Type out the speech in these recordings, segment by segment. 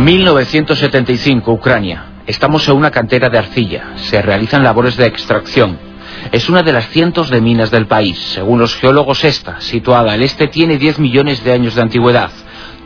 1975, Ucrania. Estamos en una cantera de arcilla. Se realizan labores de extracción. Es una de las cientos de minas del país. Según los geólogos, esta, situada al este, tiene 10 millones de años de antigüedad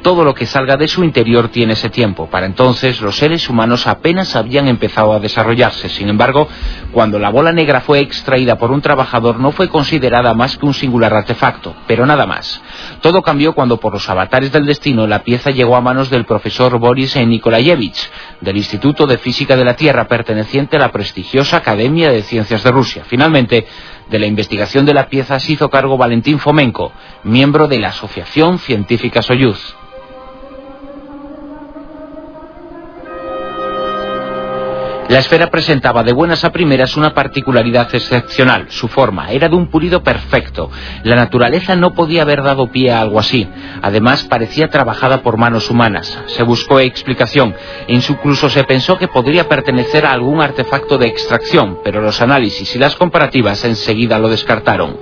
todo lo que salga de su interior tiene ese tiempo. Para entonces los seres humanos apenas habían empezado a desarrollarse. Sin embargo, cuando la bola negra fue extraída por un trabajador no fue considerada más que un singular artefacto, pero nada más. Todo cambió cuando por los avatares del destino la pieza llegó a manos del profesor Boris Nikolayevich, del Instituto de Física de la Tierra perteneciente a la prestigiosa Academia de Ciencias de Rusia. Finalmente, de la investigación de la pieza se hizo cargo Valentín Fomenko, miembro de la Asociación Científica Soyuz. La esfera presentaba de buenas a primeras una particularidad excepcional. Su forma era de un pulido perfecto. La naturaleza no podía haber dado pie a algo así. Además, parecía trabajada por manos humanas. Se buscó explicación. Incluso se pensó que podría pertenecer a algún artefacto de extracción, pero los análisis y las comparativas enseguida lo descartaron.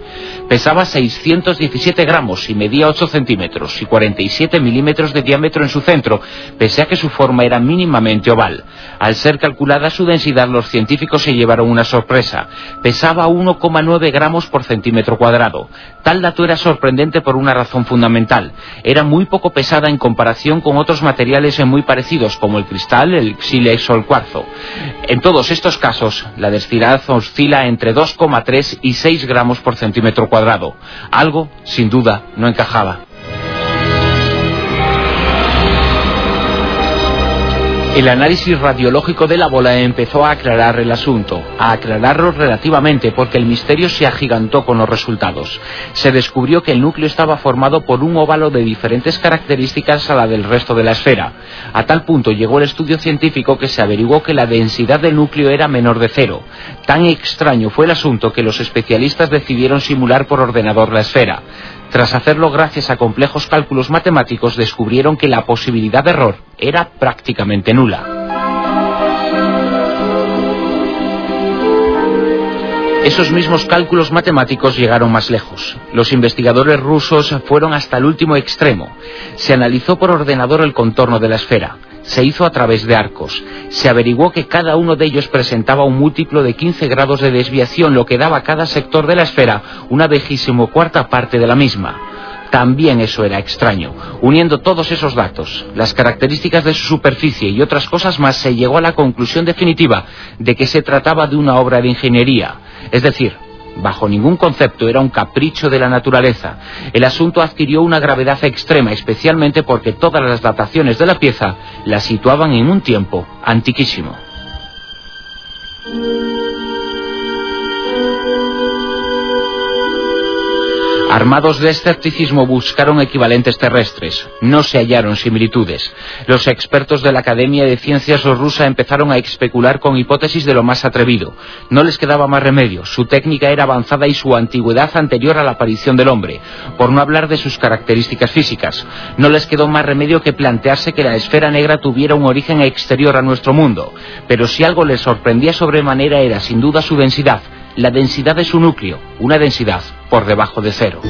Pesaba 617 gramos y medía 8 centímetros y 47 milímetros de diámetro en su centro, pese a que su forma era mínimamente oval. Al ser calculada su densidad, los científicos se llevaron una sorpresa. Pesaba 1,9 gramos por centímetro cuadrado. Tal dato era sorprendente por una razón fundamental. Era muy poco pesada en comparación con otros materiales muy parecidos, como el cristal, el sílex o el cuarzo. En todos estos casos, la densidad oscila entre 2,3 y 6 gramos por centímetro cuadrado algo, sin duda, no encajaba. El análisis radiológico de la bola empezó a aclarar el asunto, a aclararlo relativamente porque el misterio se agigantó con los resultados. Se descubrió que el núcleo estaba formado por un óvalo de diferentes características a la del resto de la esfera. A tal punto llegó el estudio científico que se averiguó que la densidad del núcleo era menor de cero. Tan extraño fue el asunto que los especialistas decidieron simular por ordenador la esfera. Tras hacerlo gracias a complejos cálculos matemáticos, descubrieron que la posibilidad de error era prácticamente nula. Esos mismos cálculos matemáticos llegaron más lejos. Los investigadores rusos fueron hasta el último extremo. Se analizó por ordenador el contorno de la esfera se hizo a través de arcos. Se averiguó que cada uno de ellos presentaba un múltiplo de 15 grados de desviación, lo que daba a cada sector de la esfera una vejísimo cuarta parte de la misma. También eso era extraño. Uniendo todos esos datos, las características de su superficie y otras cosas más, se llegó a la conclusión definitiva de que se trataba de una obra de ingeniería. Es decir, bajo ningún concepto era un capricho de la naturaleza. El asunto adquirió una gravedad extrema, especialmente porque todas las dataciones de la pieza la situaban en un tiempo antiquísimo. Armados de escepticismo buscaron equivalentes terrestres. No se hallaron similitudes. Los expertos de la Academia de Ciencias rusa empezaron a especular con hipótesis de lo más atrevido. No les quedaba más remedio. Su técnica era avanzada y su antigüedad anterior a la aparición del hombre, por no hablar de sus características físicas. No les quedó más remedio que plantearse que la esfera negra tuviera un origen exterior a nuestro mundo. Pero si algo les sorprendía sobremanera era sin duda su densidad, la densidad de su núcleo, una densidad por debajo de cero.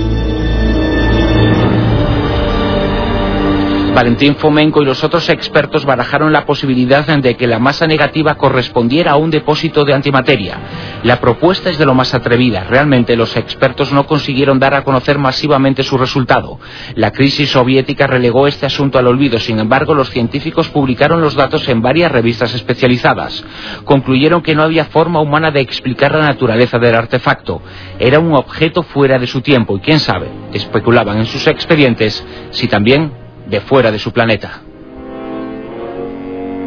Valentín Fomenko y los otros expertos barajaron la posibilidad de que la masa negativa correspondiera a un depósito de antimateria. La propuesta es de lo más atrevida. Realmente los expertos no consiguieron dar a conocer masivamente su resultado. La crisis soviética relegó este asunto al olvido. Sin embargo, los científicos publicaron los datos en varias revistas especializadas. Concluyeron que no había forma humana de explicar la naturaleza del artefacto. Era un objeto fuera de su tiempo y quién sabe, especulaban en sus expedientes si también de fuera de su planeta.